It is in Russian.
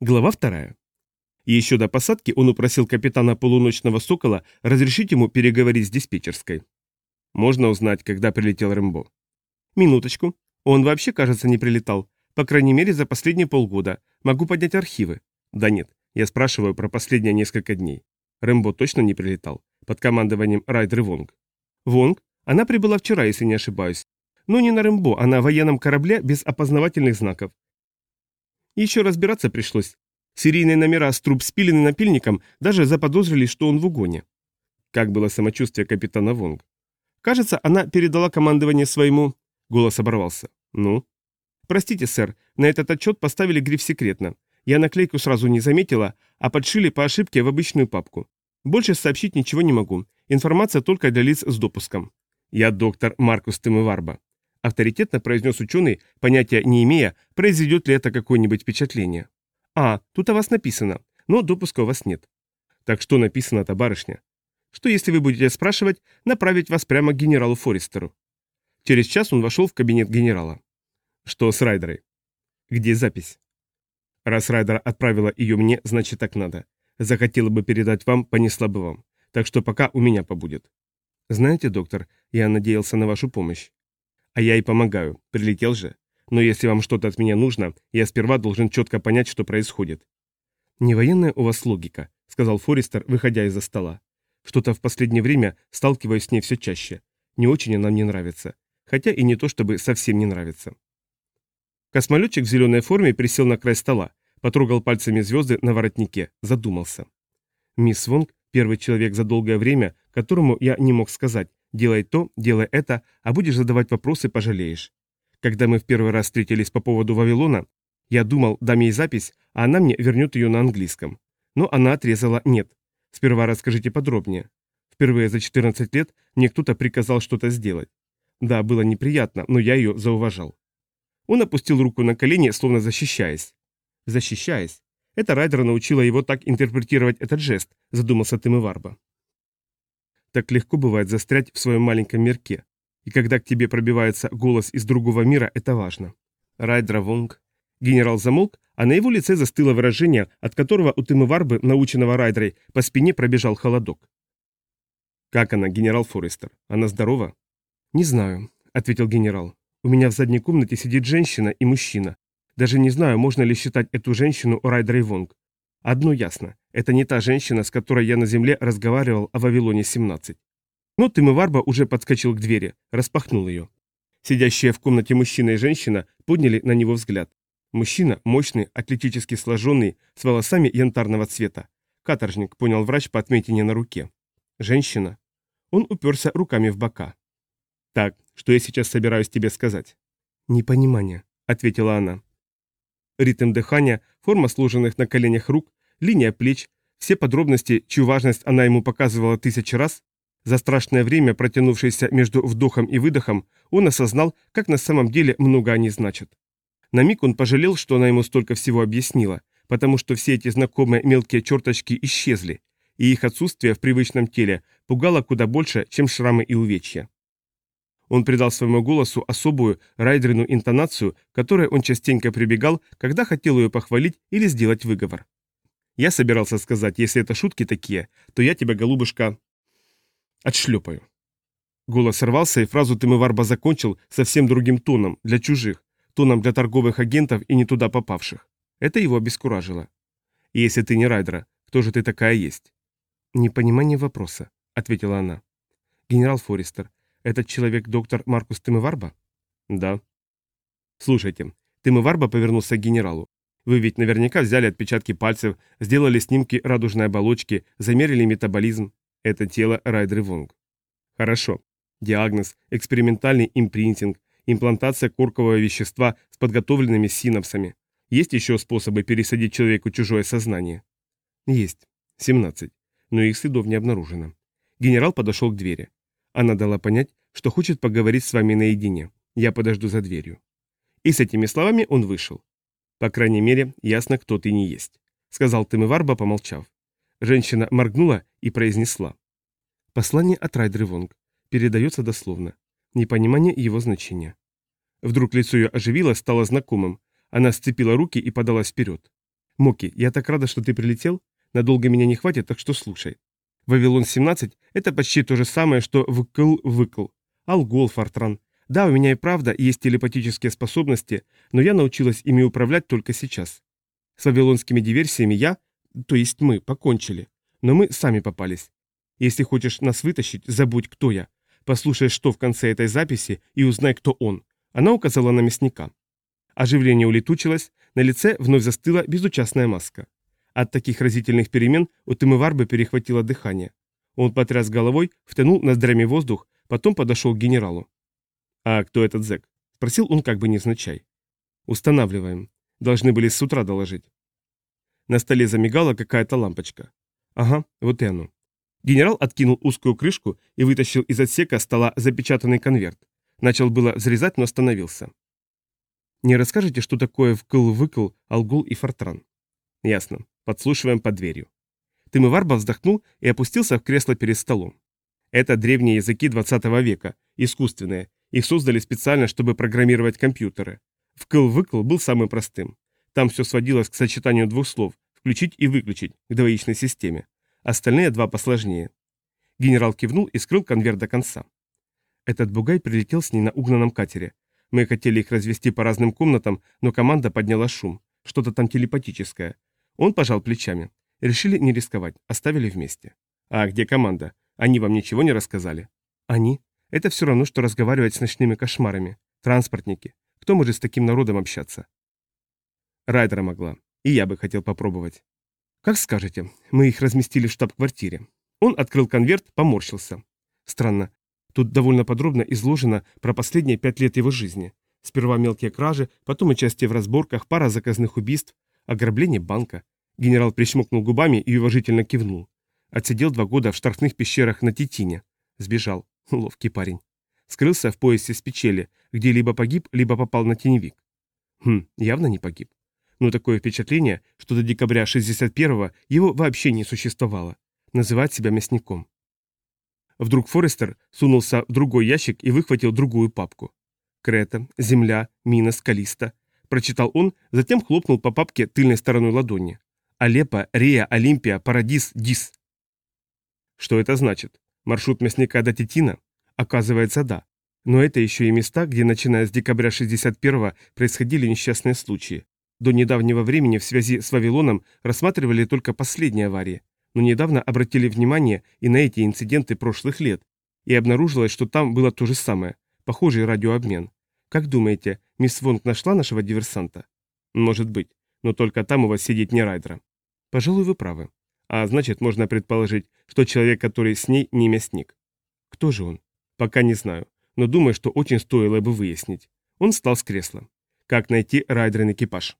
Глава вторая. Еще до посадки он упросил капитана полуночного «Сокола» разрешить ему переговорить с диспетчерской. Можно узнать, когда прилетел Рэмбо. Минуточку. Он вообще, кажется, не прилетал. По крайней мере, за последние полгода. Могу поднять архивы. Да нет, я спрашиваю про последние несколько дней. Рэмбо точно не прилетал. Под командованием Райдер Вонг. Вонг? Она прибыла вчера, если не ошибаюсь. Но не на Рэмбо, а на военном корабле без опознавательных знаков. Еще разбираться пришлось. Серийные номера с труб спилены напильником, даже заподозрили, что он в угоне. Как было самочувствие капитана Вонг? Кажется, она передала командование своему... Голос оборвался. Ну? Простите, сэр, на этот отчет поставили гриф «секретно». Я наклейку сразу не заметила, а подшили по ошибке в обычную папку. Больше сообщить ничего не могу. Информация только для лиц с допуском. Я доктор Маркус Тымыварба авторитетно произнес ученый, понятия не имея, произведет ли это какое-нибудь впечатление. А, тут о вас написано, но допуска у вас нет. Так что написано-то, барышня? Что если вы будете спрашивать, направить вас прямо к генералу Форестеру? Через час он вошел в кабинет генерала. Что с Райдерой? Где запись? Раз Райдер отправила ее мне, значит так надо. Захотела бы передать вам, понесла бы вам. Так что пока у меня побудет. Знаете, доктор, я надеялся на вашу помощь. А я и помогаю, прилетел же. Но если вам что-то от меня нужно, я сперва должен четко понять, что происходит. Не военная у вас логика, сказал Форестер, выходя из-за стола. Что-то в последнее время сталкиваюсь с ней все чаще. Не очень она мне нравится. Хотя и не то, чтобы совсем не нравится. Космолетчик в зеленой форме присел на край стола, потрогал пальцами звезды на воротнике, задумался. Мисс Вонг – первый человек за долгое время, которому я не мог сказать, Делай то, делай это, а будешь задавать вопросы, пожалеешь. Когда мы в первый раз встретились по поводу Вавилона, я думал, дам ей запись, а она мне вернет ее на английском. Но она отрезала «нет». Сперва расскажите подробнее. Впервые за 14 лет мне кто-то приказал что-то сделать. Да, было неприятно, но я ее зауважал. Он опустил руку на колени, словно защищаясь. Защищаясь. Это Райдер научила его так интерпретировать этот жест, задумался Тымыварба. Так легко бывает застрять в своем маленьком мирке. И когда к тебе пробивается голос из другого мира, это важно. Райдра Вонг. Генерал замолк, а на его лице застыло выражение, от которого у Тымыварбы, наученного Райдрой, по спине пробежал холодок. «Как она, генерал Форестер? Она здорова?» «Не знаю», — ответил генерал. «У меня в задней комнате сидит женщина и мужчина. Даже не знаю, можно ли считать эту женщину Райдрой Вонг. Одно ясно. Это не та женщина, с которой я на земле разговаривал о Вавилоне-17. Но Тымыварба уже подскочил к двери, распахнул ее. Сидящие в комнате мужчина и женщина подняли на него взгляд. Мужчина мощный, атлетически сложенный, с волосами янтарного цвета. Каторжник, понял врач по отметине на руке. Женщина. Он уперся руками в бока. «Так, что я сейчас собираюсь тебе сказать?» «Непонимание», — ответила она. Ритм дыхания, форма сложенных на коленях рук, линия плеч, все подробности, чью важность она ему показывала тысячи раз, за страшное время, протянувшееся между вдохом и выдохом, он осознал, как на самом деле много они значат. На миг он пожалел, что она ему столько всего объяснила, потому что все эти знакомые мелкие черточки исчезли, и их отсутствие в привычном теле пугало куда больше, чем шрамы и увечья. Он придал своему голосу особую райдерину интонацию, которой он частенько прибегал, когда хотел ее похвалить или сделать выговор. Я собирался сказать, если это шутки такие, то я тебя, голубушка, отшлепаю. Голос сорвался, и фразу Тымыварба закончил совсем другим тоном, для чужих, тоном для торговых агентов и не туда попавших. Это его обескуражило. Если ты не Райдера, кто же ты такая есть? Непонимание вопроса, ответила она. Генерал Форестер, этот человек доктор Маркус Тымыварба? Да. Слушайте, Тымыварба повернулся к генералу. Вы ведь наверняка взяли отпечатки пальцев, сделали снимки радужной оболочки, замерили метаболизм. Это тело Райдер Вонг. Хорошо. Диагноз, экспериментальный импринтинг, имплантация коркового вещества с подготовленными синапсами. Есть еще способы пересадить человеку чужое сознание? Есть. 17. Но их следов не обнаружено. Генерал подошел к двери. Она дала понять, что хочет поговорить с вами наедине. Я подожду за дверью. И с этими словами он вышел. По крайней мере, ясно, кто ты не есть, сказал Тымыварба, помолчав. Женщина моргнула и произнесла. Послание от Райдры Вонг. Передается дословно. Непонимание его значения. Вдруг лицо ее оживилось, стало знакомым. Она сцепила руки и подалась вперед. Моки, я так рада, что ты прилетел. Надолго меня не хватит, так что слушай. Вавилон-17 – это почти то же самое, что вкл-выкл. Алгол, Фортран. Да, у меня и правда есть телепатические способности, но я научилась ими управлять только сейчас. С вавилонскими диверсиями я, то есть мы, покончили. Но мы сами попались. Если хочешь нас вытащить, забудь, кто я. Послушай, что в конце этой записи, и узнай, кто он. Она указала на мясника. Оживление улетучилось, на лице вновь застыла безучастная маска. От таких разительных перемен у Тымыварбы перехватило дыхание. Он потряс головой, втянул ноздрями воздух, потом подошел к генералу. «А кто этот зэк?» – спросил он как бы невзначай. «Устанавливаем. Должны были с утра доложить». На столе замигала какая-то лампочка. «Ага, вот и оно». Генерал откинул узкую крышку и вытащил из отсека стола запечатанный конверт. Начал было взрезать, но остановился. «Не расскажете, что такое вкл-выкл, алгул и фортран?» «Ясно. Подслушиваем под дверью». Тымыварба вздохнул и опустился в кресло перед столом. Это древние языки 20 века, искусственные. Их создали специально, чтобы программировать компьютеры. Вкл-выкл был самым простым. Там все сводилось к сочетанию двух слов «включить» и «выключить» к двоичной системе. Остальные два посложнее. Генерал кивнул и скрыл конверт до конца. Этот бугай прилетел с ней на угнанном катере. Мы хотели их развести по разным комнатам, но команда подняла шум. Что-то там телепатическое. Он пожал плечами. Решили не рисковать, оставили вместе. А где команда? Они вам ничего не рассказали? Они? Это все равно, что разговаривать с ночными кошмарами. Транспортники. Кто может с таким народом общаться? Райдера могла. И я бы хотел попробовать. «Как скажете. Мы их разместили в штаб-квартире». Он открыл конверт, поморщился. Странно. Тут довольно подробно изложено про последние пять лет его жизни. Сперва мелкие кражи, потом участие в разборках, пара заказных убийств, ограбление банка. Генерал прищмокнул губами и уважительно кивнул. Отсидел два года в штрафных пещерах на Титине. Сбежал. Ловкий парень. Скрылся в поясе с печели, где либо погиб, либо попал на теневик. Хм, явно не погиб но такое впечатление, что до декабря 61-го его вообще не существовало. Называть себя мясником. Вдруг Форестер сунулся в другой ящик и выхватил другую папку. «Крета, земля, мина, скалиста», – прочитал он, затем хлопнул по папке тыльной стороной ладони. «Алеппо, Рея, Олимпия, Парадис, Дис». Что это значит? Маршрут мясника до Титина? Оказывается, да. Но это еще и места, где, начиная с декабря 61-го, происходили несчастные случаи. До недавнего времени в связи с Вавилоном рассматривали только последние аварии, но недавно обратили внимание и на эти инциденты прошлых лет, и обнаружилось, что там было то же самое, похожий радиообмен. Как думаете, мисс Вонг нашла нашего диверсанта? Может быть, но только там у вас сидит не Райдера. Пожалуй, вы правы. А значит, можно предположить, что человек, который с ней, не мясник. Кто же он? Пока не знаю, но думаю, что очень стоило бы выяснить. Он встал с кресла. Как найти Райдерин экипаж?